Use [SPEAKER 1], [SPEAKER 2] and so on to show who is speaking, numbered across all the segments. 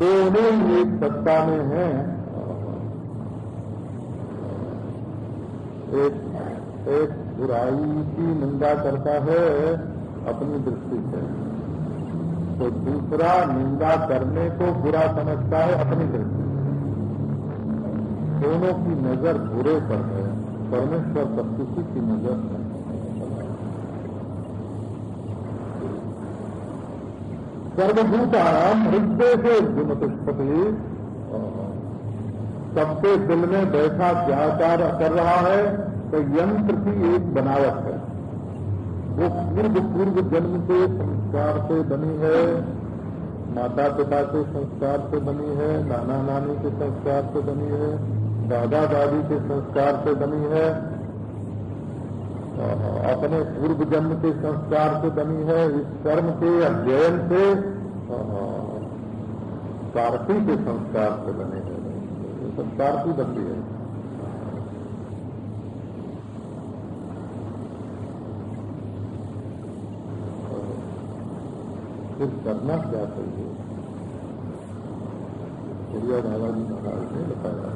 [SPEAKER 1] दोनों ही एक सत्ता में हैं। एक एक बुराई की निंदा करता है, अपनी दृष्टि से। तो दूसरा निंदा करने को बुरा समझता है, अपनी दृष्टि से। दोनों की नज़र बुरे पर है, परमेश्वर पर किसी की नज़र है। सर्वभूताराम हृदय से गुणपुष्पति सबके दिल में बैठा क्या कर रहा है तो यंत्र की एक बनावट है। वो पूर्व पूर्व जन्म के संस्कार से बनी है माता पिता के संस्कार से बनी है नाना नानी के संस्कार से बनी है दादा दादी के संस्कार से बनी है अपने पूर्व जन्म के संस्कार से बनी है, इस कर्म के अध्ययन से। कारती के संस्कार से बने हैं। संस्कार की बनती है। फिर करना क्या चाहिए? चिड़िया दादा जी महाराज ने बताया।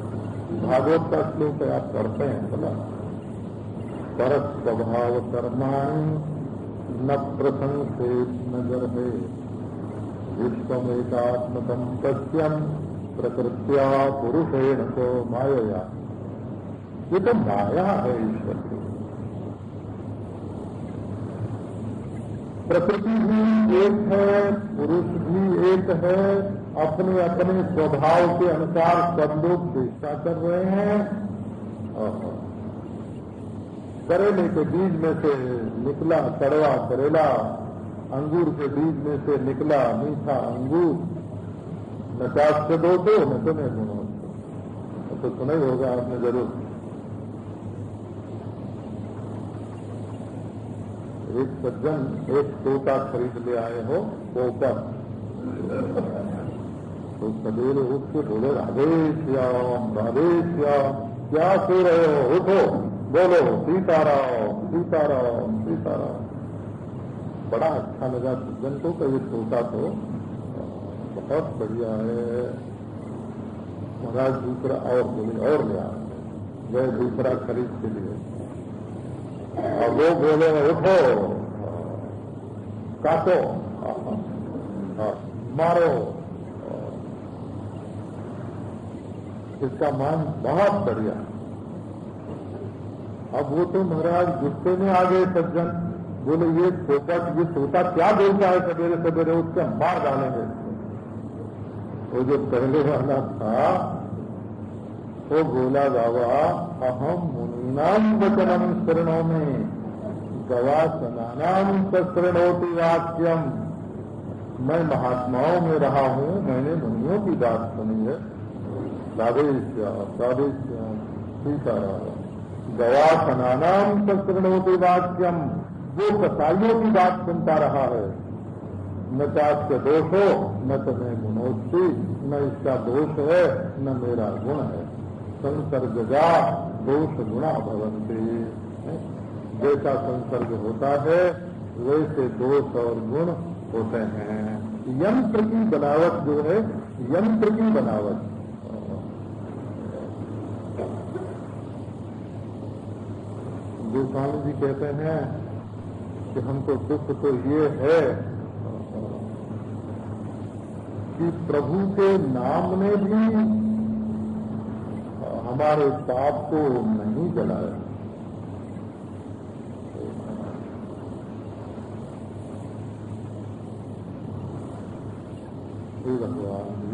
[SPEAKER 1] भागवत का श्लोक आप करते हैं, बोला। पर स्वभाव कर्माणी न प्रशंसे नज़र है विश्वमेकात्मकम सत्यम प्रकृत्या पुरुषेण को माया ये तो माया है ईश्वर। की प्रकृति भी एक है, पुरुष भी एक है, अपने अपने स्वभाव के अनुसार सब लोग चेष्टा कर रहे हैं। करेले के बीज में से निकला कड़वा करेला, अंगूर के बीज में से निकला मीठा अंगूर। न चास से दो दो, न सुने सुनो तो सुना ही होगा, आपने ज़रूर। एक सज्जन एक तोता खरीद ले आए हो पोकर तो सवेरे उठ के बोले, राधे श्याम राधे श्याम, क्या सो रहे हो? उठो। बोलो, सीताराम सीताराम सीताराम। बड़ा अच्छा लगा सज्जन को कि ये तोता तो। बहुत बढ़िया है। महाराज दूसरा और बोले, और लिया गए दूसरा खरीद के लिए। और वो बोले, उठो, काटो, मारो। इसका मान बहुत बढ़िया अब वो तो महाराज गुस्से में आ गए सज्जन। बोले, ये पोपट ये तोता क्या बोलता है सवेरे सवेरे? उसके मार डालेंगे। वो जो पहले वाला था तो बोला, बाबा अहम मुनीनाम वचनम शरणों में गवा सनानाम शरणोति वाक्यम मैं महात्माओं में रहा हूँ, मैंने मुनियों की बात सुनी है। राधे श्याम राधे श्याम, सीताराम। गवा सनानाम शरणोति वाक्यम वो कसाइयों की बात सुनता रहा है। न चास्य दोष हो न तो मैं गुणोत्ती न इसका दोष है, न मेरा गुण है। संसर्ग संसर्गजा दोष गुणा भवंती जैसा संसर्ग होता है, वैसे दोष और गुण होते हैं। यंत्र की बनावट जो है, यंत्र की बनावट। गोस्वामी जी कहते हैं कि हमको दुख तो ये है कि प्रभु के नाम ने भी हमारे पाप को नहीं जलाया।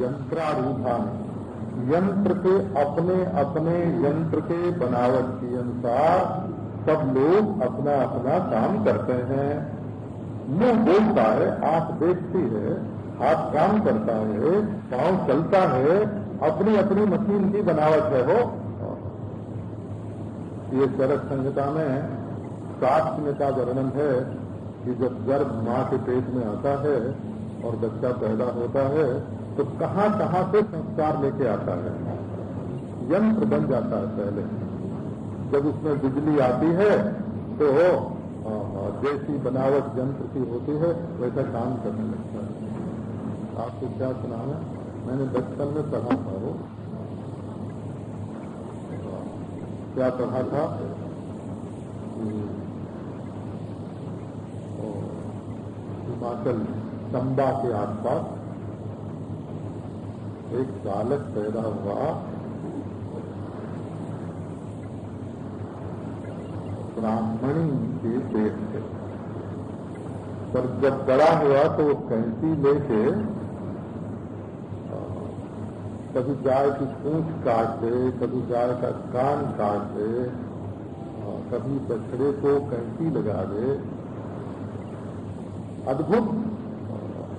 [SPEAKER 1] यंत्रारूढ़ान। यंत्र के अपने अपने यंत्र के बनावट के अनुसार सब लोग अपना अपना काम करते हैं। मुँह बोलता है, आँख देखती है, हाथ काम करता है पाँव चलता है अपनी अपनी मशीन की बनावट है हो ये चरक संहिता में शास्त्र का वर्णन है कि जब गर्भ माँ के पेट में आता है और बच्चा पैदा होता है तो कहाँ कहाँ से संस्कार लेके आता है? यंत्र बन जाता है पहले। जब उसमें बिजली आती है तो जैसी बनावट यंत्र की होती है, वैसा काम करने लगता है। आपको क्या सुना है? मैंने बचपन में पढ़ा था वो। क्या पढ़ा था? हिमाचल, चंबा के आसपास एक बालक पैदा हुआ। ब्राह्मणी के पेट से पर जब बड़ा हुआ तो वो कैंची लेके, कभी गाय की पूंछ काट दे कभी गाय का कान काट दे कभी बछड़े को कैंची लगा दे। अद्भुत।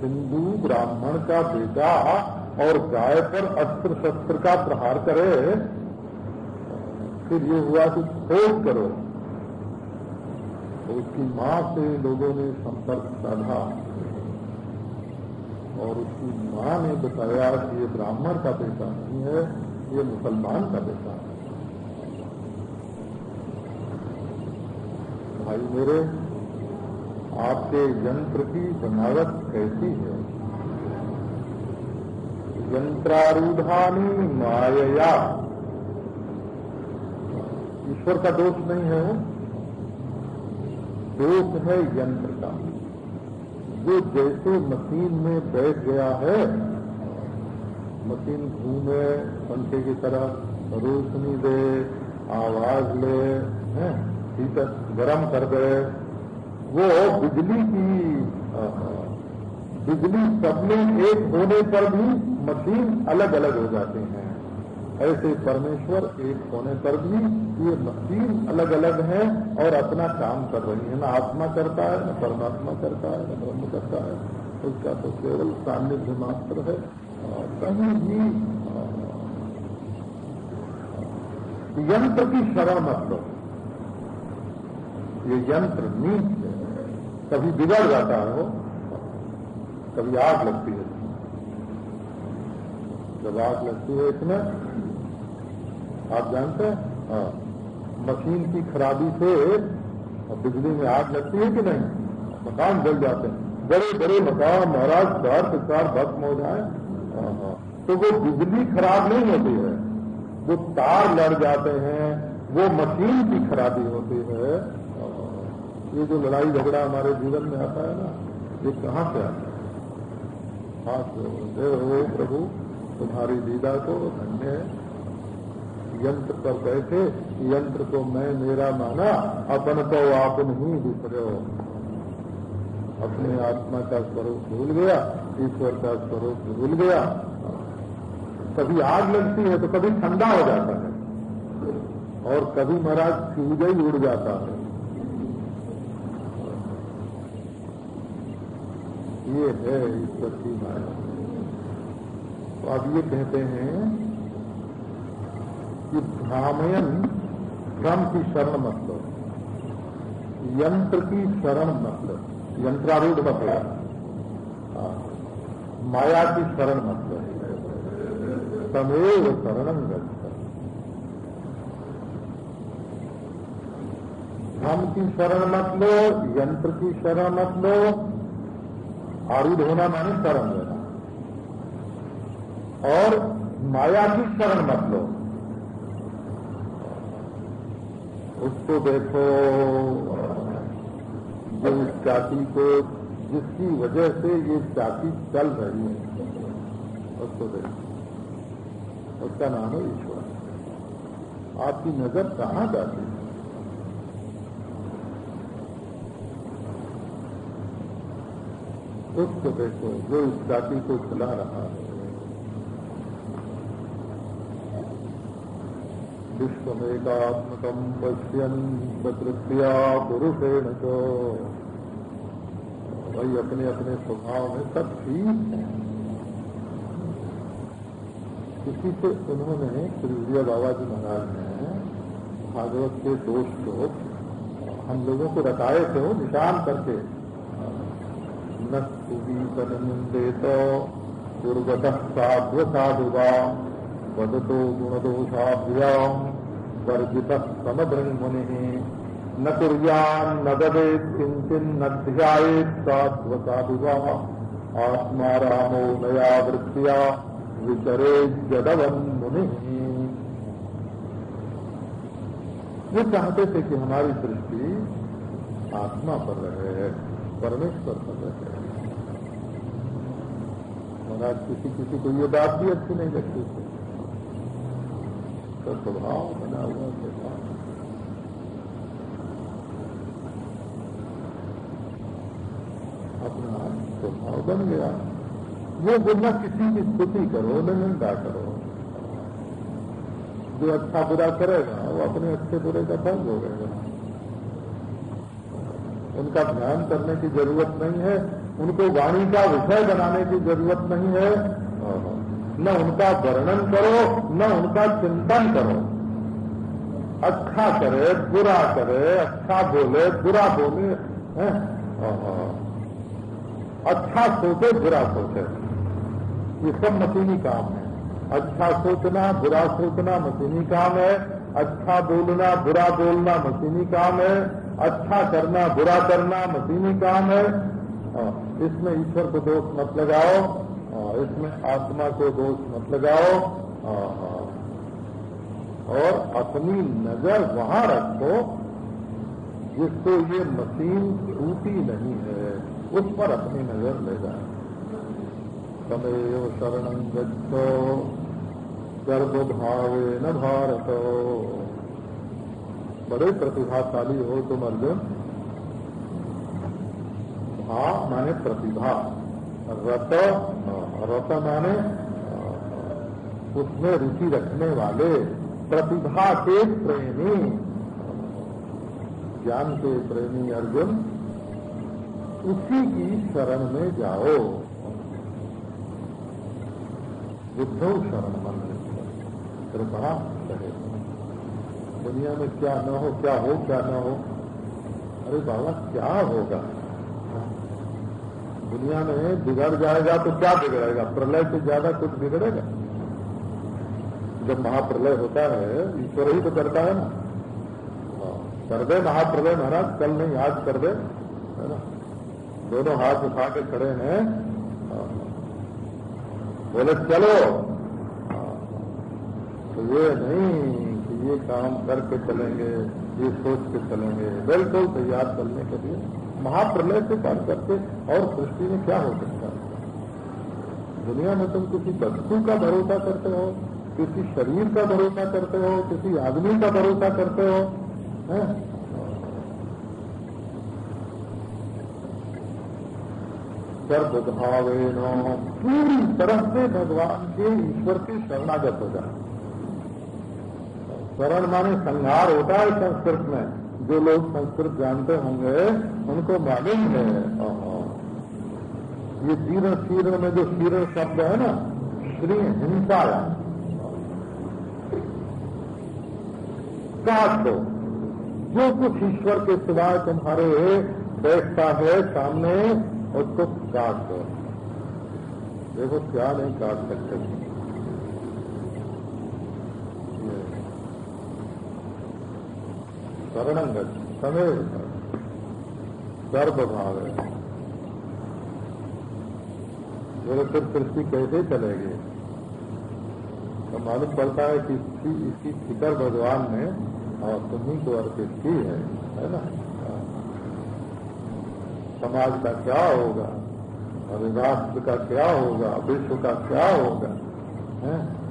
[SPEAKER 1] हिंदू ब्राह्मण का बेटा और गाय पर अस्त्र शस्त्र का प्रहार करे, फिर ये हुआ कि खोज करो। उसकी माँ से लोगों ने संपर्क साधा। और उसकी माँ ने बताया कि ये ब्राह्मण का बेटा नहीं है, ये मुसलमान का बेटा है। भाई मेरे, आपके यंत्र की बनावट कैसी है? यंत्रारूढ़ानी माया ईश्वर का दोष नहीं है दोष है यंत्र का। जो जैसे मशीन में बैठ गया है, मशीन घूमे, पंखे की तरह रोशनी दे, आवाज़ ले हीटर गर्म कर दे, वो बिजली की बिजली सब में एक होने पर भी मशीन अलग अलग हो जाते हैं। ऐसे परमेश्वर एक होने पर भी ये तीन अलग अलग है और अपना काम कर रही है। न आत्मा करता है, न परमात्मा करता है, न ब्रह्म करता है। उसका तो केवल सान्निध्य मात्र है। कहीं भी यंत्र की शरण मतलब ये यंत्र नीच कभी बिगड़ जाता है वो, कभी आग लगती है। जब आग लगती है इसमें आप जानते हैं? हाँ। मशीन की खराबी से बिजली में आग लगती है कि नहीं? मकान जल जाते हैं। बड़े बड़े मकान महाराज चार के चार हो जाए। हाँ, हाँ। तो वो बिजली खराब नहीं होती है। वो तार लड़ जाते हैं। वो मशीन की खराबी होती है। ये जो लड़ाई झगड़ा हमारे जीवन में आता है ना ये कहाँ से आता है? हो प्रभु। तुम्हारी लीला को धन्य यंत्र पर बैठे, यंत्र को मैं मेरा माना, अपन तो आप नहीं बिसरे हो। अपने आत्मा का स्वरूप भूल गया, ईश्वर का स्वरूप भूल गया। कभी आग लगती है तो कभी ठंडा हो जाता है। और कभी महाराज फ्यूज ही उड़ जाता है। ये है ईश्वर की माया। तो अब ये कहते हैं कि भ्रामयन भ्रम की शरण मतलब यंत्र की शरण मतलब यंत्रारूढ़ मतलब माया की शरण मतलब तमेव शरण भ्रम की शरण मत लो, यंत्र की शरण मत लो। आरूढ़ होना माने शरण लेना। और माया की शरण मत लो। उसको देखो। जो इस जाति को जिसकी वजह से ये जाति चल रही है, उसको देखो। उसका नाम है ईश्वर। आपकी नज़र कहाँ जाती है? उसको देखो, जो इस जाति को चला रहा है। विश्वमेकात्मकम पश्यन प्रकृतिया पुरुषेण को भाई अपने अपने स्वभाव में सब ठीक है। इसी से उन्होंने श्री बाबा जी महाराज ने भागवत के दो श्लोक हम लोगों को रटाए थे, वो निशान करके। न सुबी तो पूर्वत साध्व साधुवा वदतो गुणदोषाभ्याम। वर्जित समब्रह्मणि न कुर्यान न ददेत किंचन न ध्यात साध्वसाधुवा। आत्मा रामो नया वृत्तिया विचरे जदवन मुनि। वो चाहते थे कि हमारी दृष्टि आत्मा पर रहे, परमेश्वर पर रहे। महाराज किसी किसी को ये बात भी अच्छी नहीं लगती थी। तो स्वभाव बना हुआ स्वभाव अपना स्वभाव बन गया। वो बोलना किसी की स्तुति करो निंदा करो। जो अच्छा बुरा करेगा, वो अपने अच्छे बुरे का फल भोगेगा। उनका ध्यान करने की ज़रूरत नहीं है, उनको वाणी का विषय बनाने की ज़रूरत नहीं है। न उनका वर्णन करो, न उनका चिंतन करो। अच्छा करे, बुरा करे अच्छा बोले, बुरा बोले, है? अच्छा सोचे, बुरा सोचे। ये सब मशीनी काम है। अच्छा सोचना, बुरा सोचना मशीनी काम है। अच्छा बोलना, बुरा बोलना मशीनी काम है। अच्छा करना, बुरा करना मशीनी काम है, इसमें ईश्वर को दोष मत लगाओ। इसमें आत्मा को दोष मत लगाओ। और अपनी नज़र वहाँ रखो, जिसको ये मशीन टूटी नहीं है, उस पर अपनी नज़र ले जाए। तमेव शरण गो गच्छो, गर्भभावे न भारत। बड़े प्रतिभाशाली हो तुम अर्जुन। भा माने प्रतिभा। रत रत माने, उसमें रुचि रखने वाले प्रतिभा के प्रेमी। ज्ञान के प्रेमी अर्जुन, उसी की शरण में जाओ। बुद्धो शरण मंदिर कृपा कहे, दुनिया में क्या न हो, क्या हो, क्या न हो? अरे बाबा, क्या होगा? दुनिया में बिगड़ जाएगा तो क्या बिगड़ेगा? प्रलय से ज़्यादा कुछ बिगड़ेगा। जब महाप्रलय होता है ईश्वर ही तो करता है ना। हाँ, कर दे महाप्रलय महाराज कल नहीं आज कर दे है ना। दोनों हाथ उठा के खड़े हैं। हाँ, बोले चलो। हाँ, तो ये नहीं कि ये काम करके चलेंगे ये सोच के चलेंगे। बिल्कुल तैयार चलने के लिए। महाप्रलय से काम करते और सृष्टि में क्या हो सकता है? दुनिया में तुम किसी वस्तु का भरोसा करते हो, किसी शरीर का भरोसा करते हो, किसी आदमी का भरोसा करते हो, है? सर्वभावेन पूरी तरह से भगवान के ईश्वर की शरणागत हो जाए। शरण माने संहार होता है संस्कृत में। जो लोग संस्कृत जानते होंगे उनको मालूम है। ये तीर्ण शीर्ण में जो शीर्ण शब्द है ना श्री हिंसा काट दो। जो कुछ ईश्वर के सिवाय तुम्हारे बैठता है सामने उसको काट दो। देखो क्या नहीं काट सकते। शरणंगत समय सर्वभाव है बोले, फिर सृष्टि कैसे चलेगी? तो मालूम पड़ता है कि इसकी इसकी फिकर भगवान ने और तुम्ही को अर्पित की है है ना? समाज का क्या होगा? और राष्ट्र का क्या होगा? विश्व का क्या होगा?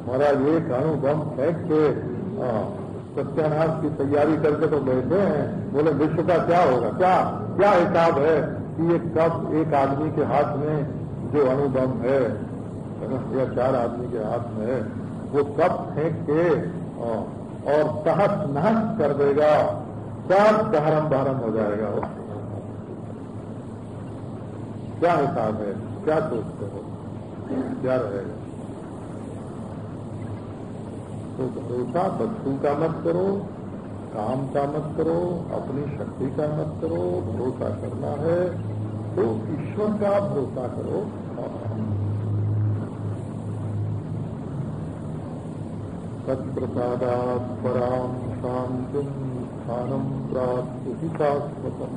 [SPEAKER 1] महाराज एक अणुबम फेंक के सत्यानाश की तैयारी करके तो बैठे हैं। बोले, विश्व का क्या होगा? क्या क्या हिसाब है कि ये कब एक आदमी के हाथ में जो अणुबम है? या चार आदमी के हाथ में है। वो कब फेंक के और तहस नहस कर देगा। सब दहरम बहरम हो जाएगा। वो क्या हिसाब है? क्या सोचते हो? क्या रहेगा? तो भरोसा वस्तु का मत करो, काम का मत करो, अपनी शक्ति का मत करो, भरोसा करना है तो ईश्वर का भरोसा करो तत्प्रसादात पराम शांति स्थानम प्राप्त शाश्वतम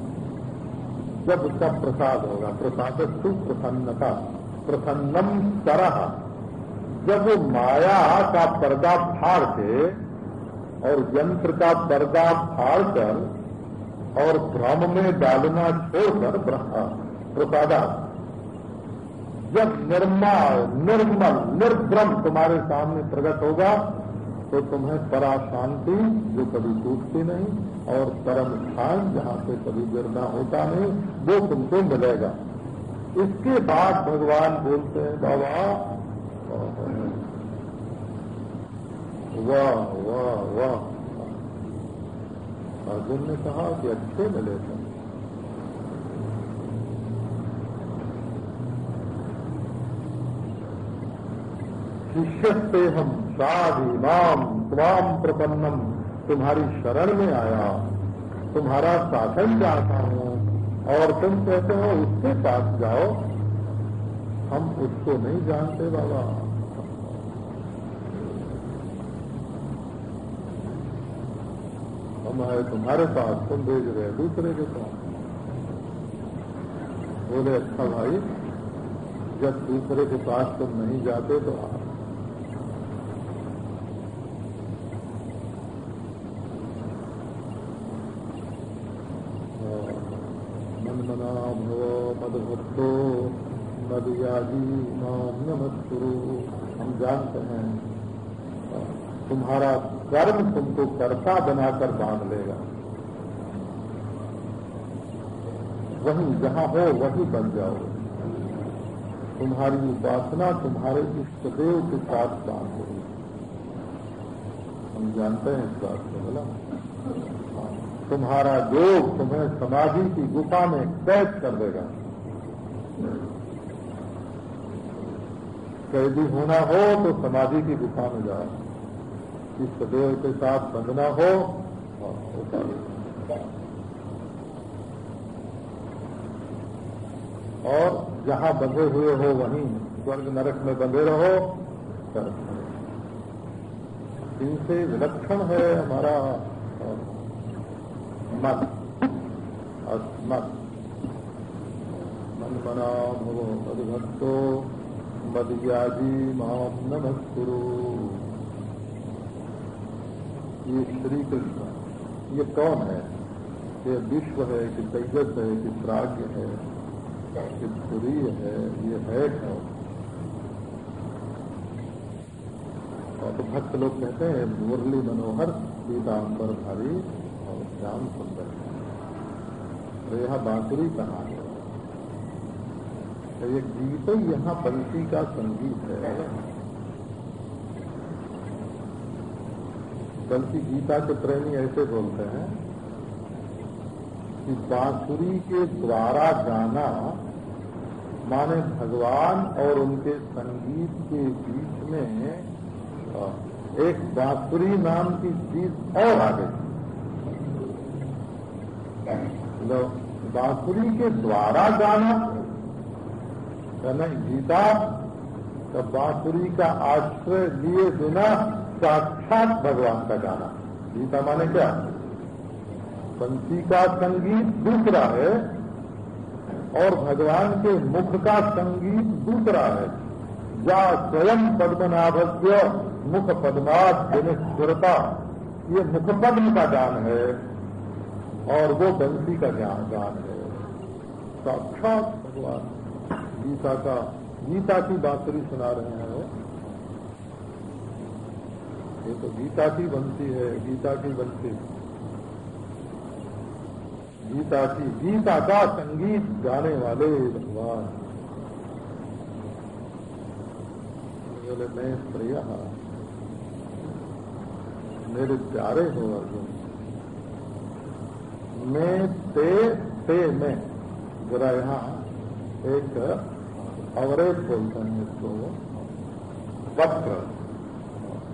[SPEAKER 1] जब उसका प्रसाद होगा, प्रसाद प्रसन्नता, प्रसन्नम तरह जब वो माया का पर्दा फाड़ के और यंत्र का पर्दा फाड़ कर और भ्रम में डालना छोड़कर प्रसादा। जब निर्मल निर्मल, निर्भ्रम तुम्हारे सामने प्रकट होगा तो तुम्हें परा शांति जो कभी टूटती नहीं और परम स्थान जहाँ से कभी गिरना होता नहीं, वो तुमको मिलेगा। इसके बाद भगवान बोलते हैं, बाबा वाह वाह वाह। अर्जुन ने कहा कि अच्छे मिले थे। शिष्य से हम साधि नाम स्वाम प्रपन्नम। तुम्हारी शरण में आया। तुम्हारा शासन चाहता हूँ। और तुम कहते हो, उसके पास जाओ। हम उसको नहीं जानते बाबा। हम आए, तुम्हारे पास तुम भेज रहे दूसरे के पास। बोले अच्छा भाई, जब दूसरे के पास तुम नहीं जाते तो आप भव मदभक्तो मदयाजी नाम नमस्कुरु हम जानते हैं, तुम्हारा कर्म तुमको कर्ता बनाकर बाँध लेगा। वही जहाँ हो, वही बन जाओ। तुम्हारी उपासना तुम्हारे इष्टदेव के साथ बाँध होगी हम जानते हैं इस बात को, बोला। तुम्हारा योग तुम्हें समाधि की गुफा में कैद कर देगा। कैदी होना हो तो समाधि की गुफा में जाओ। इस सदैव के साथ बंधना हो, और जहाँ बंधे हुए हो, वहीं स्वर्ग नरक में बंधे रहो इनसे विलक्षण है हमारा मत, अस्मत। मन मना भवो मदभक्तो मदयाजी माम नमस्कुरु ये श्री कृष्ण ये कौन है? ये विश्व है कि तेजस है कि प्राग्ञ है कि सूर्य है, ये है कौन? तो भक्त लोग कहते हैं, मुरली मनोहर, पीताम्बर भारी और श्याम सुंदर। तो यह बांसुरी कहाँ है? तो ये गीत यहाँ बंसी का संगीत है। बल्कि गीता के प्रेमी ऐसे बोलते हैं कि बांसुरी के द्वारा गाना माने भगवान और उनके संगीत के बीच में एक बांसुरी नाम की चीज़ और आ गई। बांसुरी के द्वारा गाना नहीं गीता बांसुरी का आश्रय लिए बिना साक्षात भगवान का गाना। गीता माने क्या? पंछी का संगीत दूसरा है और भगवान के मुख का संगीत दूसरा है। या स्वयं पद्मनाभस्य मुख पद्मात स्थिरता ये मुख पद्म का गान है और वो बंसी का ज्ञान है। साक्षात भगवान। गीता का, गीता की बांसुरी सुना रहे हैं वो ये तो गीता की बनती है, गीता की बंसी गीता की, गीता का संगीत गाने वाले भगवान। बोले मैं प्रिय मेरे प्यारे हो अर्जुन, में ते ते में, जरा यहाँ एक अवरेज बोलते हैं इसको, वक्र।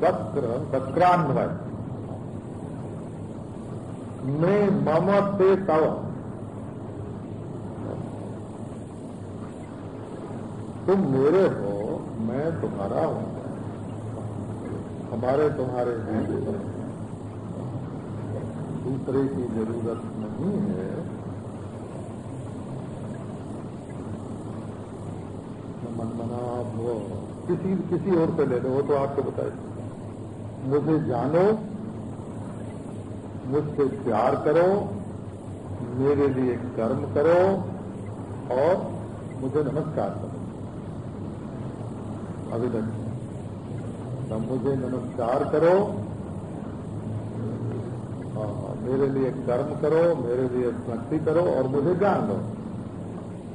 [SPEAKER 1] वक्र वक्रान्वय में मम से तव। तुम मेरे हो, मैं तुम्हारा हूँ। हमारे तुम्हारे हैं। दूसरे की ज़रूरत नहीं है। मन मना भो किसी किसी और से ले लो, वो तो आपको बताए मुझे जानो, मुझसे प्यार करो, मेरे लिए कर्म करो और मुझे नमस्कार करो। अभी तक तब मुझे नमस्कार करो मेरे लिए कर्म करो, मेरे लिए भक्ति करो और मुझे जान लो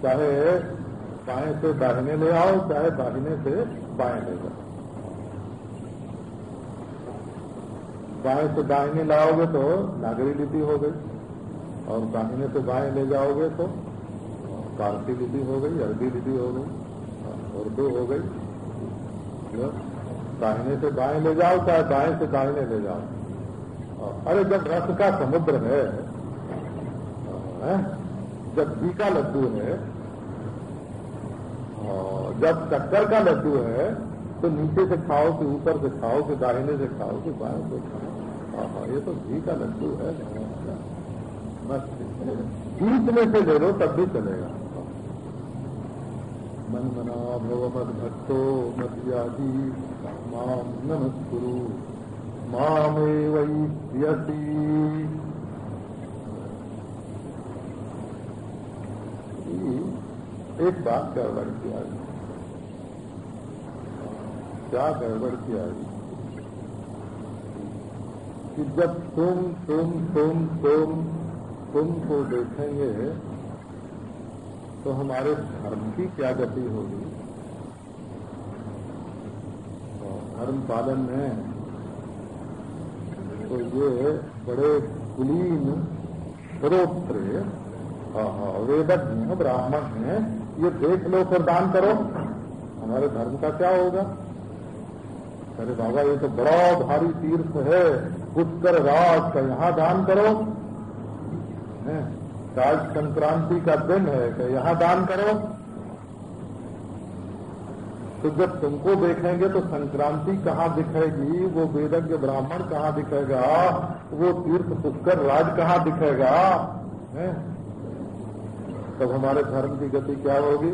[SPEAKER 1] चाहे, बाएँ से दाहिने ले आओ, चाहे दाहिने से बाएँ ले जाओ। बाएँ से दाहिने लाओगे तो नागरी लिपि हो गई और दाहिने से बाएँ ले जाओगे तो पारसी लिपि हो गई अरबी लिपि हो गई उर्दू हो गई। दाहिने से बाएँ ले जाओ चाहे बाएँ से दाहिने ले जाओ। अरे जब रस का समुद्र है, जब घी का लड्डू है जब शक्कर का लड्डू है तो नीचे से खाओ कि ऊपर से खाओ कि दाहिने से खाओ कि बाएँ से खाओ। ये तो घी का लड्डू है। बीच में से ले लो, तब भी चलेगा। मन मना भव भक्तो मत माम नमस्कुरु। मामे वही एक बात गड़बड़ किया क्या गड़बड़ किया कि जब तुम तुम तुम तुम तुम को देखेंगे तो हमारे धर्म की क्या गति होगी? धर्म पालन में तो ये बड़े कुलीन श्रोत्र वेदज्ञ ब्राह्मण हैं, ये देख लो फिर दान करो। हमारे धर्म का क्या होगा? अरे बाबा, ये तो बड़ा भारी तीर्थ है। पुष्कर राज का यहाँ दान करो। आज संक्रांति का दिन है कि यहाँ दान करो। तो जब तुमको देखेंगे तो संक्रांति कहाँ दिखेगी, वो वेदज्ञ ब्राह्मण कहाँ दिखेगा, वो तीर्थ पुष्कर राज कहाँ दिखेगा? तब हमारे धर्म की गति क्या होगी?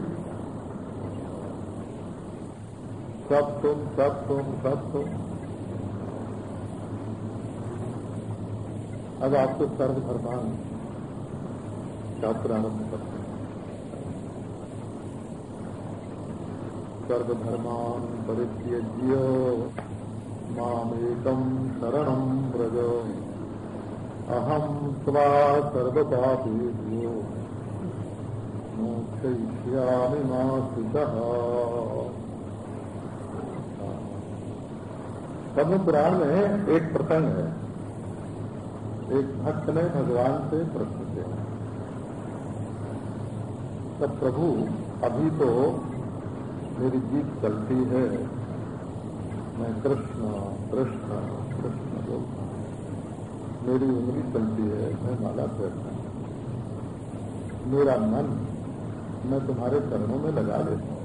[SPEAKER 1] सब तुम सब तुम सब तुम। अब आपको सर्वधर्मान का प्रारंभ करते हैं। सर्वधर्मान परित्यज्य मामेकम शरणम व्रज। अहम स्वा सर्वपापेभ्यो मोक्षयिष्यामि मासितः समुद्राण में एक प्रसंग है। एक भक्त ने भगवान से प्रश्न किया। तब प्रभु, अभी तो मेरी जीत चलती है। मैं कृष्ण कृष्ण कृष्ण बोलता मेरी उंगली चलती है, मैं माला फेरता मेरा मन मैं तुम्हारे चरणों में लगा लेता हूँ।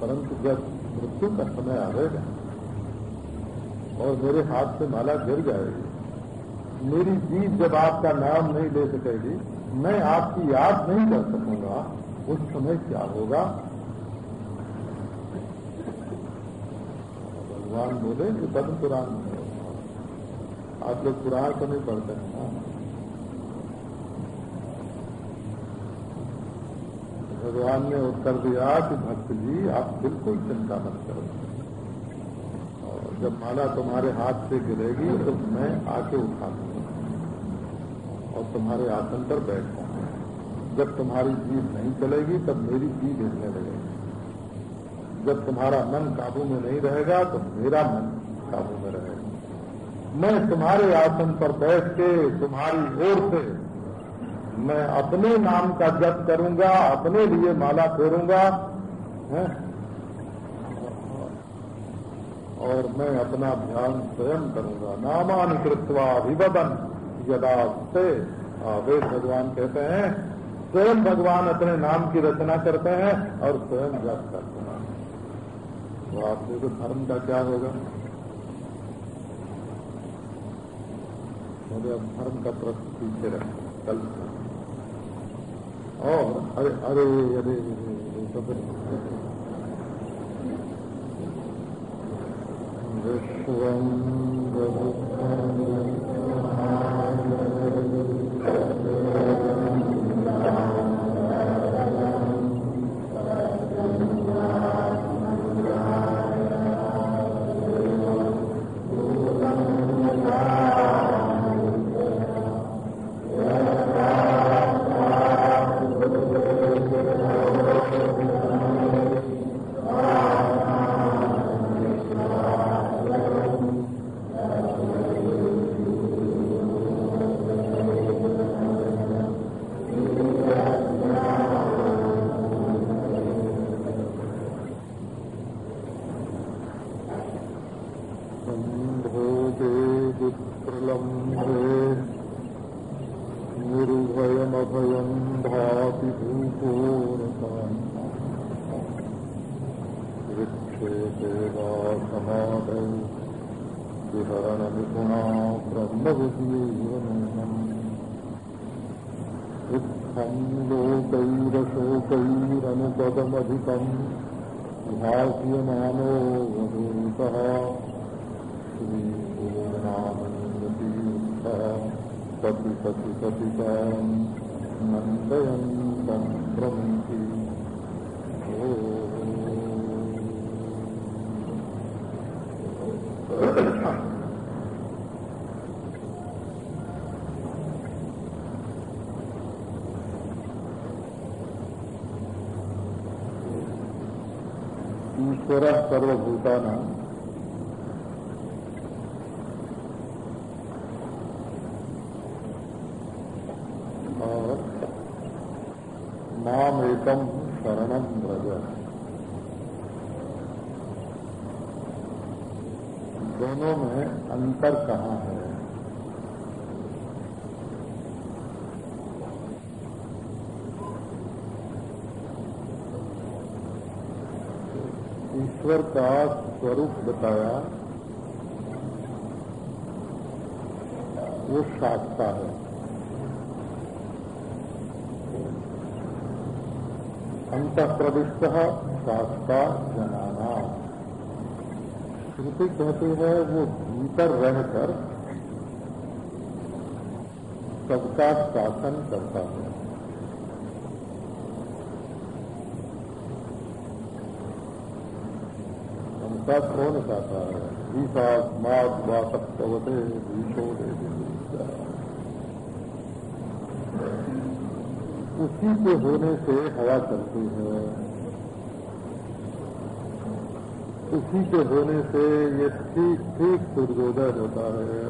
[SPEAKER 1] परंतु जब मृत्यु का समय आएगा और मेरे हाथ से माला गिर जाएगी। मेरी जीत जब आपका नाम नहीं ले सकेगी, मैं आपकी याद नहीं कर सकूँगा, उस समय क्या होगा? भगवान बोले कि पद्म पुराण आप लोग पुराण नहीं पढ़ते हैं ना? भगवान ने उत्तर दिया कि भक्त जी, आप बिल्कुल चिंता मत करो। और जब माला तुम्हारे हाथ से गिरेगी तो मैं आके उठा दूँगा। और तुम्हारे आसन पर बैठूँगा। जब तुम्हारी जीव नहीं चलेगी, तब मेरी जीव हिलने लगेगी। जब तुम्हारा मन काबू में नहीं रहेगा तो मेरा मन काबू में रहेगा। मैं तुम्हारे आसन पर बैठ के, तुम्हारी ओर से मैं अपने नाम का जप करूँगा, अपने लिए माला फेरूँगा और मैं अपना ध्यान स्वयं करूँगा। नामान कृत्वा अभिवदन, यदा से वेद भगवान कहते हैं, स्वयं भगवान अपने नाम की रचना करते हैं और स्वयं जप करते हैं। तो आप देखो धर्म का क्या होगा। मुझे अब धर्म का प्रश्न पीछे रखें, कल और अरे अरे अरे विश्व तो ईश्वर सर्वभूताना और नाम एकम शरणम ब्रज दोनों में अंतर कहाँ है? ईश्वर का स्वरूप बताया, वो शास्ता है। अंत प्रविष्ट शास्ता जनाना। श्रुति कहते हैं, वो भीतर रहकर सबका शासन करता है। साथ कौन चाहता है? ईसास्मात वासत्वते ईशो उसी के होने से हवा चलती है। उसी के होने से ये ठीक ठीक सूर्योदय होता है।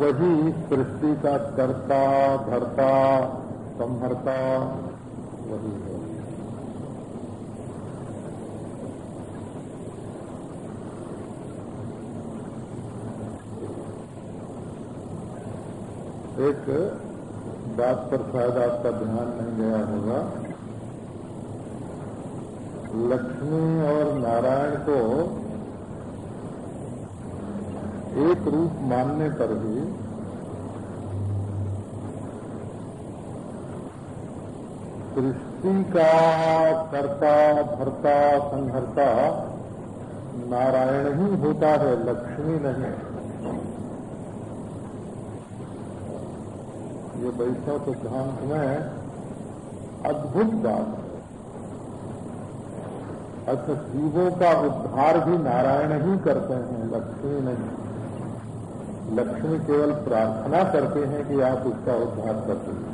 [SPEAKER 1] वही सृष्टि का कर्ता, धरता, संहरता, वही है। एक बात पर शायद आपका ध्यान नहीं गया होगा। लक्ष्मी और नारायण को एक रूप मानने पर भी सृष्टि का कर्ता, भरता संहरता नारायण ही होता है, लक्ष्मी नहीं। ये वैष्णव सिद्धांत में, अद्भुत बात है। अच्छा जीवों का उद्धार भी नारायण ही करते हैं, लक्ष्मी नहीं। लक्ष्मी केवल प्रार्थना करते हैं कि आप उसका उद्धार कर दीजिए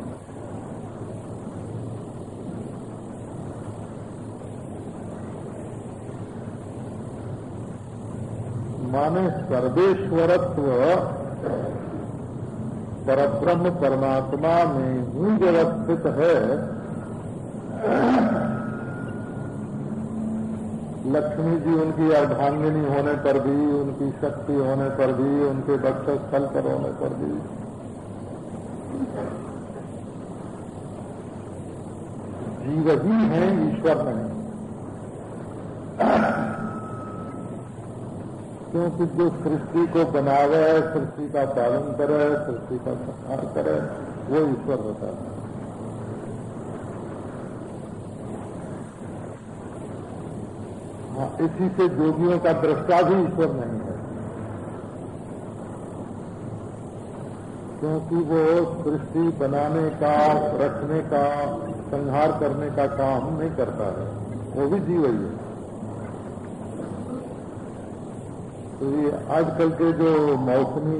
[SPEAKER 1] माने सर्वेश्वरत्व परब्रह्म परमात्मा में ही व्यवस्थित है। लक्ष्मी जी उनकी अर्धांगिनी होने पर भी, उनकी शक्ति होने पर भी, उनके स्थल पर होने पर भी। जीव ही है, ईश्वर नहीं। क्योंकि जो सृष्टि को बनावे, सृष्टि का पालन करे, सृष्टि का संहार करे, वो ईश्वर होता है, हाँ, इसी से जोगियों का दृष्टा भी ईश्वर नहीं है। क्योंकि वो सृष्टि बनाने का, रखने का, संहार करने का काम नहीं करता है। वो भी जीव ही है। तो ये आजकल के जो मौसमी,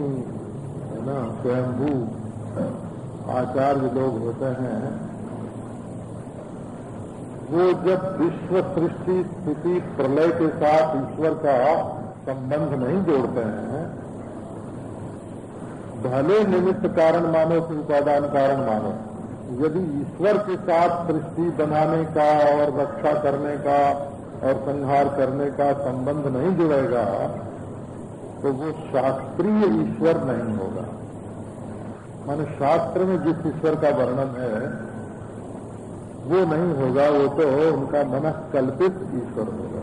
[SPEAKER 1] है ना स्वयंभू आचार्य लोग होते हैं, वो जब विश्व सृष्टि स्थिति प्रलय के साथ ईश्वर का संबंध नहीं जोड़ते हैं, भले निमित्त कारण मानो कि उपादान कारण मानो, यदि ईश्वर के साथ सृष्टि बनाने का और रक्षा करने का और संहार करने का संबंध नहीं जुड़ेगा तो वो शास्त्रीय ईश्वर नहीं होगा। माने शास्त्र में जिस ईश्वर का वर्णन है, वो नहीं होगा, वो तो उनका मन कल्पित ईश्वर होगा।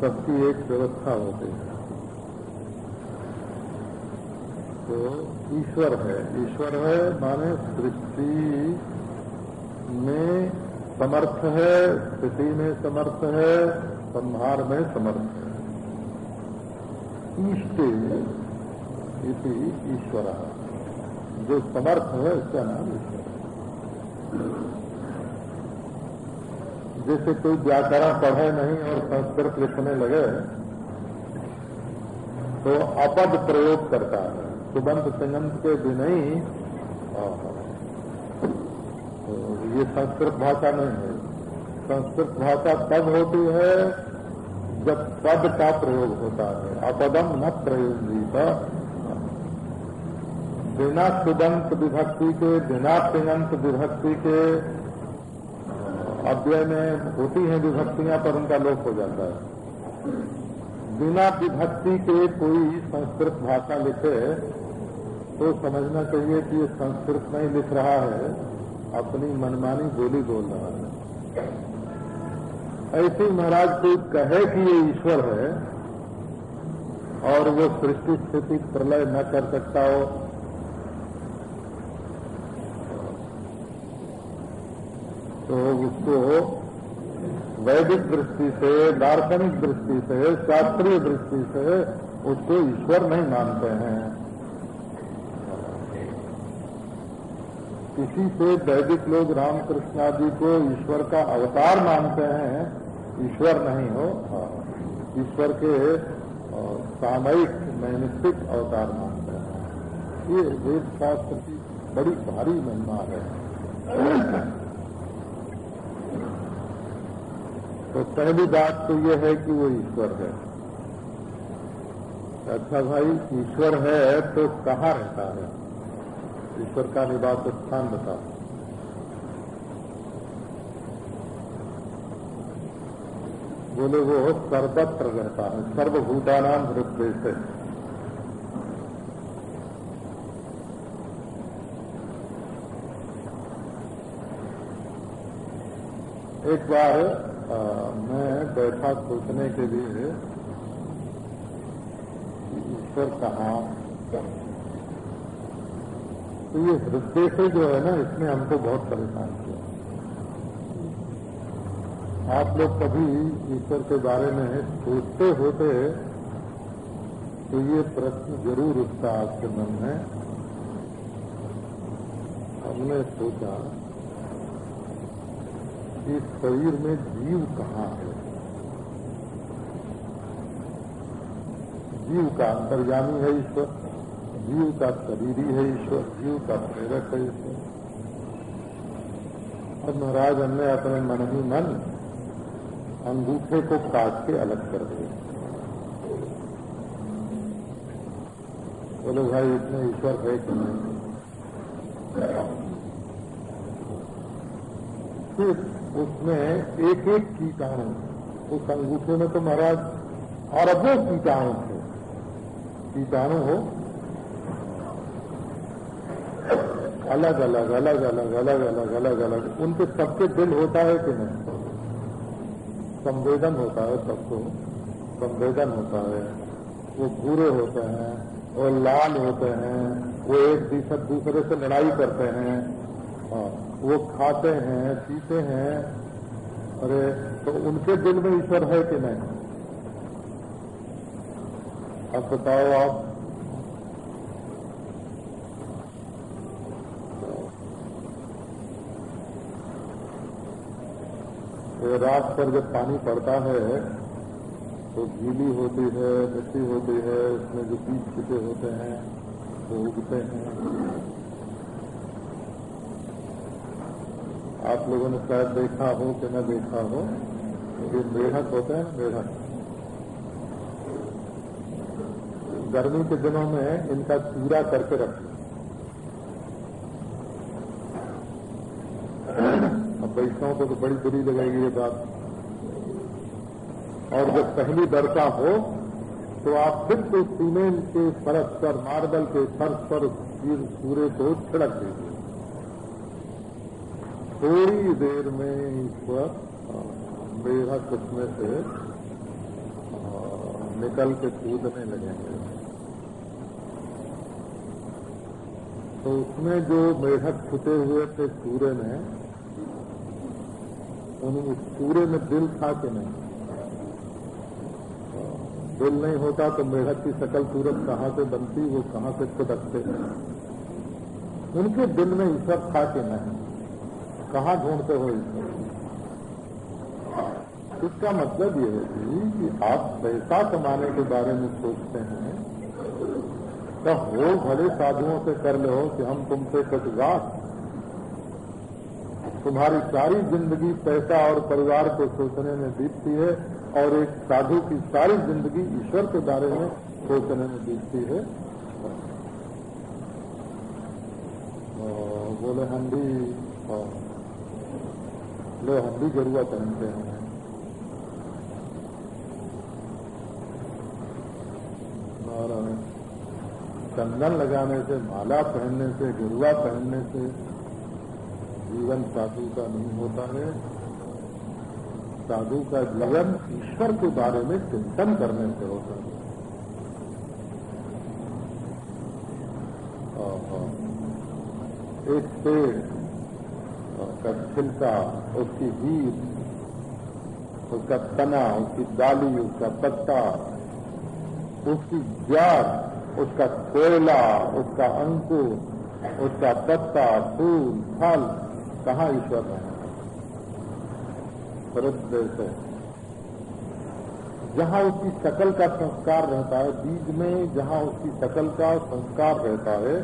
[SPEAKER 1] सबकी एक व्यवस्था होती है। तो ईश्वर है। ईश्वर है माने सृष्टि में समर्थ है, स्थिति में समर्थ है, संहार में समर्थ है। ईष्टे इति ईश्वर। जो समर्थ है, उसका नाम ईश्वर जैसे कोई व्याकरण पढ़े नहीं और संस्कृत लिखने लगे तो अपद प्रयोग करता है। सुबंध सिंगंत के भी नहीं। तो ये संस्कृत भाषा नहीं है। संस्कृत भाषा तब होती है जब पद का प्रयोग होता है। अपदम न प्रयोग बिना सुबंत विभक्ति के, बिना सिंगंत विभक्ति के, अव्यय में होती हैं विभक्तियाँ, पर उनका लोप हो जाता है। बिना विभक्ति के कोई संस्कृत भाषा लिखे तो समझना चाहिए कि ये संस्कृत नहीं लिख रहा है। अपनी मनमानी बोली बोल रहा है। ऐसे महाराज कोई कहे कि ये ईश्वर है और वो सृष्टि स्थिति प्रलय न कर सकता हो। तो उसको वैदिक दृष्टि से, दार्शनिक दृष्टि से, शास्त्रीय दृष्टि से उसको ईश्वर नहीं मानते हैं। किसी से वैदिक लोग रामकृष्ण आदि को ईश्वर का अवतार मानते हैं। ईश्वर नहीं हो ईश्वर के सामयिक नैमित्तिक अवतार मानते हैं। ये वेद शास्त्र की बड़ी भारी महिमा है। तो पहली बात तो ये है कि वो ईश्वर है। अच्छा भाई, ईश्वर है तो कहाँ रहता है? ईश्वर का निवास स्थान बताओ। बोले वो सर्वत्र रहता है सर्वभूतानाम हृदय से। एक बार आ, मैं बैठा सोचने के लिए ईश्वर कहा तो ये हृदय से जो है ना इसने हमको बहुत परेशान किया। आप लोग कभी ईश्वर के बारे में सोचते होते तो ये प्रश्न ज़रूर उठता आपके मन में। हमने सोचा कि शरीर में जीव कहाँ है? जीव का अंतर्यामी है ईश्वर। जीव का शरीरी है ईश्वर, जीव का प्रेरक है ईश्वर। और महाराज, हमने अपने मन ही मन अंगूठे को काट के अलग कर दिया। बोलो भाई इसमें ईश्वर है कि नहीं? फिर उसमें एक एक कीटाणु। उस अंगूठे में तो महाराज अरबों कीटाणु थे। कीटाणु हो अलग अलग अलग अलग अलग अलग अलग अलग। उनके सबके दिल होता है कि नहीं? संवेदन होता है सबको। संवेदन होता है। वो भूरे होते हैं, वो लाल होते हैं, वो एक दूसरे से लड़ाई करते हैं। हाँ वो खाते हैं, पीते हैं। अरे तो उनके दिल में ईश्वर है कि नहीं? अब बताओ आप तो रात पर जब पानी पड़ता है तो गीली होती है, मिट्टी होती है, उसमें जो बीज छिपे होते हैं, वो उगते हैं। आप लोगों ने शायद देखा हो कि न देखा हो, ये मेढक होते हैं, मेढक। गर्मी के दिनों में इनका चूरा करके रखते अब वैष्णव को तो बड़ी बुरी लगेगी ये बात। और जब पहली वर्षा हो तो आप से सीमेंट के फर्श पर, मार्बल के फर्श पर सूर्य को छिड़क दीजिए। थोड़ी देर में ईश्वर मेरा उसमें से निकल के कूदने लगेंगे। तो उसमें जो मेढक छुटे हुए थे सूर्य में उन पूरे में दिल था कि नहीं। दिल नहीं होता तो मेढक की सकल सूरत कहाँ से बनती, वो कहाँ से खुदकते उनके दिल में ईश्वर था कि नहीं? कहाँ ढूंढते हो ईश्वर? इसका मतलब ये है जी कि आप पैसा कमाने के बारे में सोचते हैं तो हो भले साधुओं से कर लो कि हम तुमसे कुछ कटवास तुम्हारी सारी ज़िंदगी पैसा और परिवार को सोचने में बीतती है और एक साधु की सारी ज़िंदगी ईश्वर के बारे में सोचने में बीतती है। बोले हम भी लो हम भी गरुआ पहनते हैं। और चंदन लगाने से, माला पहनने से, गिरुआ पहनने से जीवन साधु का नहीं होता है। साधु का जीवन ईश्वर के बारे में चिंतन करने से होता है। एक पेड़ का छिलका उसकी बीज उसका तना, उसकी डाली, उसका पत्ता, उसकी जड़ उसका कोयला, उसका अंकुर, उसका पत्ता, फूल, फल कहाँ ईश्वर है देश है जहाँ उसकी शकल का संस्कार रहता है, बीज में जहाँ उसकी शकल का संस्कार रहता है,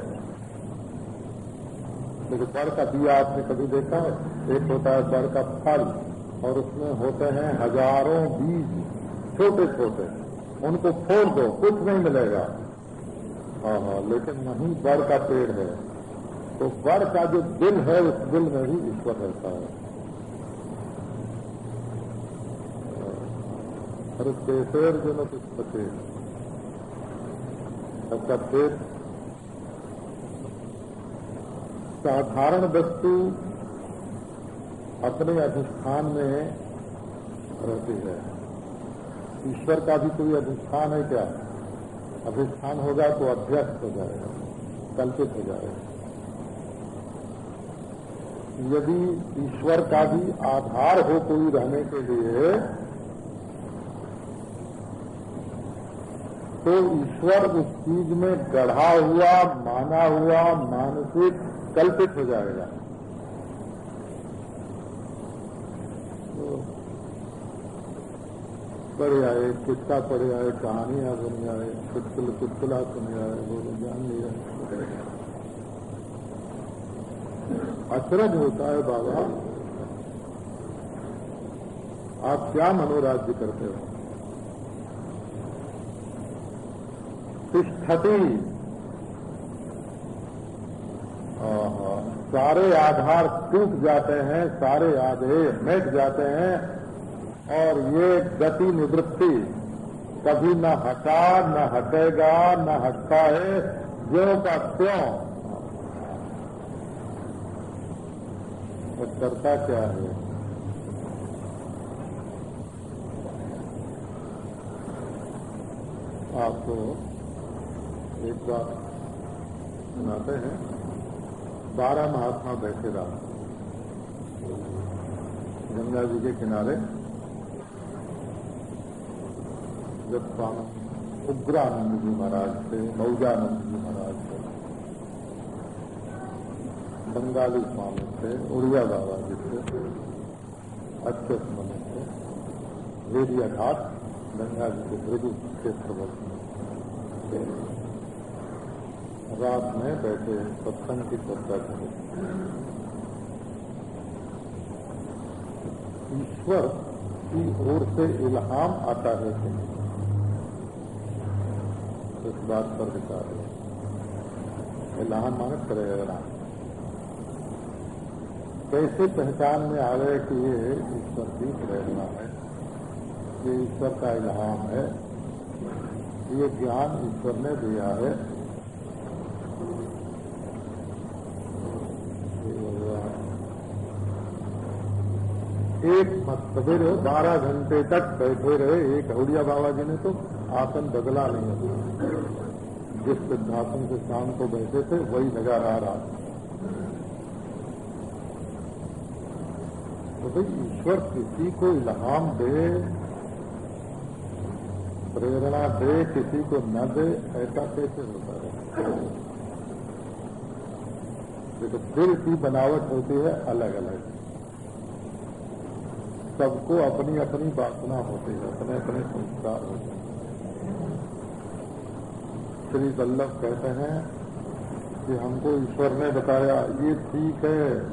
[SPEAKER 1] देखो बड़ का दिया आपने कभी देखा है? एक होता है बड़ का फल, और उसमें होते हैं हज़ारों बीज छोटे छोटे उनको फोड़ दो, कुछ नहीं मिलेगा। हाँ हाँ लेकिन वहीं बड़ का पेड़ है। तो बड़ का जो दिल है, उस दिल में ही ईश्वर रहता है। और केसर जो न पुष्पते सबका पेट साधारण वस्तु अपने अधिष्ठान में रहती है। ईश्वर का भी कोई अधिष्ठान है क्या? अधिष्ठान होगा तो अभ्यस्त हो जाएगा, कल्पित हो जाएगा। यदि ईश्वर का भी आधार हो कोई रहने के लिए तो ईश्वर उस चीज़ में गढ़ा हुआ, माना हुआ, मानसिक, कल्पित हो जाएगा। तो पढ़े आए किस्सा पढ़े आए, कहानियाँ सुनी आए चुटकुल चुटकुला सुने आए, बोले, जान लिया। अचरज होता है बाबा। आप क्या मनोराज्य करते हो? तिष्ठति। सारे आधार टूट जाते हैं, सारे आधे मिट जाते हैं, और ये गति निवृत्ति कभी न हटा, न हटेगा, न हटता है जो का क्यों तो करता क्या है? आपको एक बात सुनाते हैं। बारह महात्मा बैठे रहा गंगा जी के किनारे जब स्वामी उग्रानंद जी महाराज थे, मौजानंद जी महाराज थे, बंगाली स्वामी थे उड़िया बाबा जी थे अच्छे मनु थे। वेदिया घाट, गंगा जी के मृदु क्षेत्र में। रात में बैठे सत्संग की चर्चा करें। ईश्वर की ओर से इल्हाम आता है इस बात पर विचार है इल्हाम माने प्रेरणा कैसे पहचान में आ गए कि ये ईश्वर की प्रेरणा है? ये ईश्वर का इल्हाम है। ये ज्ञान ईश्वर ने दिया है। एक सवेरे बारह घंटे तक बैठे रहे। एक हौड़िया बाबा जी ने तो आसन बदला नहीं जिस सिद्धासन के शाम को बैठे थे, वही लगा रहा रहा तो भाई ईश्वर किसी को इल्हाम दे, प्रेरणा दे, किसी को न दे, ऐसा कैसे होता है? देखो, दिल की बनावट होती है अलग अलग सबको अपनी अपनी वासना होती है अपने अपने संस्कार होते हैं। श्री वल्लभ कहते हैं कि हमको ईश्वर ने बताया, ये ठीक है।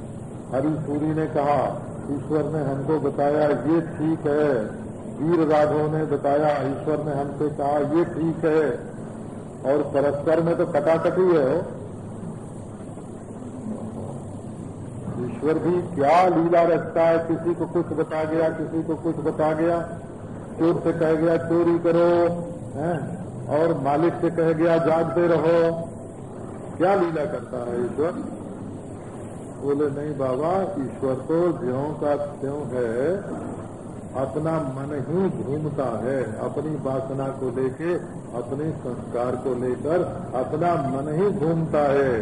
[SPEAKER 1] हरि सूरी ने कहा ईश्वर ने हमको बताया, ये ठीक है। वीर राघव ने बताया, ईश्वर ने हमसे कहा, ये ठीक है। और परस्पर में तो कटाकटी है। ईश्वर भी क्या लीला रखता है, किसी को कुछ बता गया, किसी को कुछ बता गया। चोर से कह गया, चोरी करो। हैं? और मालिक से कह गया, जागते रहो। क्या लीला करता है ईश्वर? बोले, नहीं बाबा, ईश्वर तो ज्यों का त्यों है, अपना मन ही घूमता है। अपनी वासना को लेके, अपने संस्कार को लेकर, अपना मन ही घूमता है।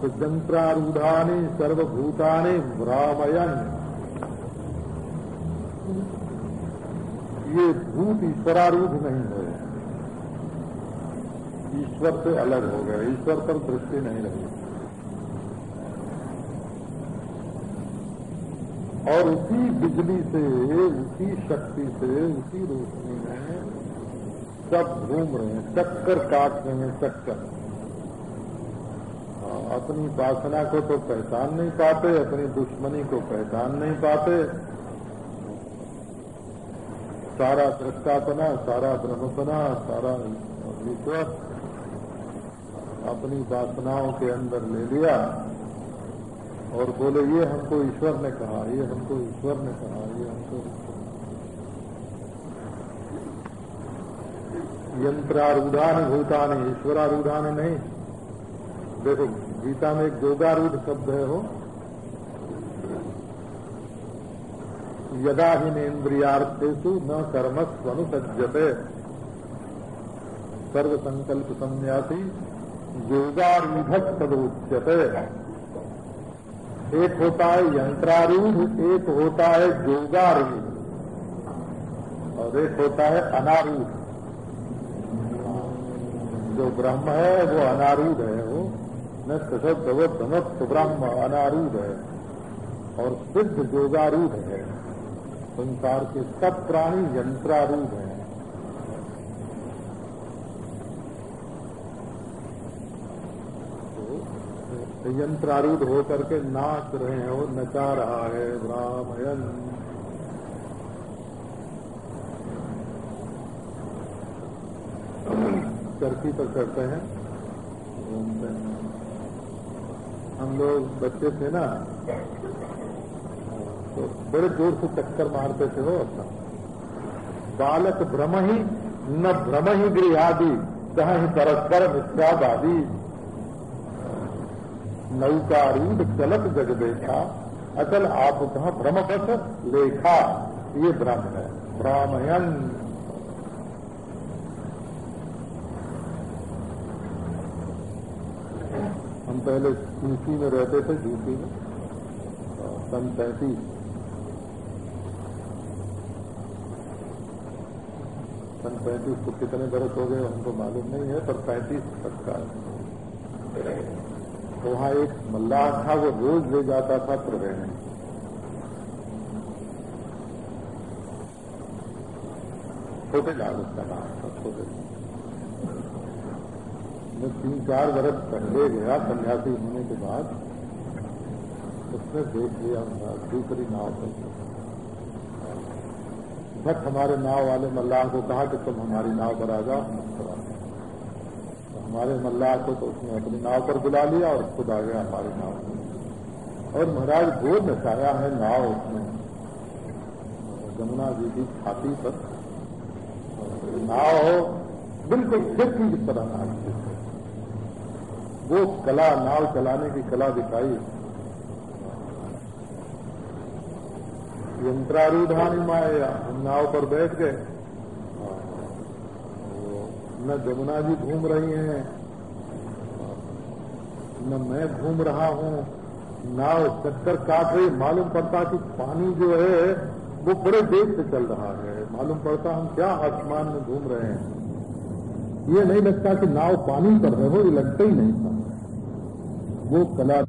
[SPEAKER 1] तो यंत्रारूढ़ानी सर्वभूतानी, भ्रामयन। ये भूत ईश्वरारूढ़ नहीं है। ईश्वर से अलग हो गए, ईश्वर पर दृष्टि नहीं रही। और उसी बिजली से, उसी शक्ति से, उसी रोशनी में सब घूम रहे हैं, चक्कर काट रहे हैं, चक्कर। अपनी उपासना को तो पहचान नहीं पाते, अपनी दुश्मनी को पहचान नहीं पाते। सारा दृष्टापना सारा ब्रह्मपना, सारा विश्वास अपनी वासनाओं के अंदर ले लिया और बोले, ये हमको ईश्वर ने कहा, ये हमको ईश्वर ने कहा, ये हमको यंत्रारूढ़ान भूतान ईश्वरारूढ़ान नहीं। देखो, गीता में एक योगारूढ़ शब्द है हो यदा ही नेन्द्रियार्थेशु न कर्मस्व अनुसजते सर्व संकल्प संन्यासी योगारूढ़ तदोच्यते एक होता है यंत्रारूढ़, एक होता है योगारूढ़, और एक होता है अनारूढ़। जो ब्रह्म है, वो अनारूढ़ है, वो न सशब्द ब्रह्म अनारूढ़ है, और सिद्ध योगारूढ़ है। संसार के सब प्राणी यंत्रारूढ़ हैं तो यंत्रारूढ़ होकर के नाच रहे हैं और नचा रहा है ब्राह्मण। चरखी पर चढ़ते हैं। घूमते हैं हम लोग बच्चे थे ना तो बड़े ज़ोर से चक्कर मारते थे वो अपना। बालक भ्रम ही न भ्रम ही गृहादि कहा ही परस्पर मिश्रादादि नौकारूढ़ चलत जग देखा। अचल आप कहा भ्रम बस लेखा। ये भ्रम है। ब्राह्मण। हम पहले ऊँची में रहते थे झूठी में। सन पैंतीस सन पैंतीस को कितने बरस हो गए, हमको मालूम नहीं है, पर पैंतीस तक का। तो वहाँ एक मल्लाह था, वो रोज ले जाता था प्रवेण छोटे लाल उसका नाम था, छोटे। मैं तीन चार बरस पहले गया सन्यासी होने के बाद, उसने देख लिया हमारा दूसरी नाव पर हमारे नाव वाले मल्लाह को कहा कि तुम हमारी नाव पर आ जाओ हमारे मल्लाह को तो उसने अपनी नाव पर बुला लिया और खुद आ गया हमारी नाव पर। और महाराज गोद नचाया है नाव उसने जमुना जी की छाती पर। नाव हो, बिल्कुल खिड़की की तरह है। वो कला, नाव चलाने की कला दिखाई। यंत्रारूढ़ानी माया, हम नाव पर बैठ गए। न जमुना जी घूम रही हैं, न मैं घूम रहा हूँ नाव चक्कर काट रही, मालूम पड़ता कि पानी जो है, वो बड़े देर से चल रहा है। मालूम पड़ता हम क्या आसमान में घूम रहे हैं। ये नहीं लगता कि नाव पानी पर है, वो ये लगता ही नहीं था। वो कला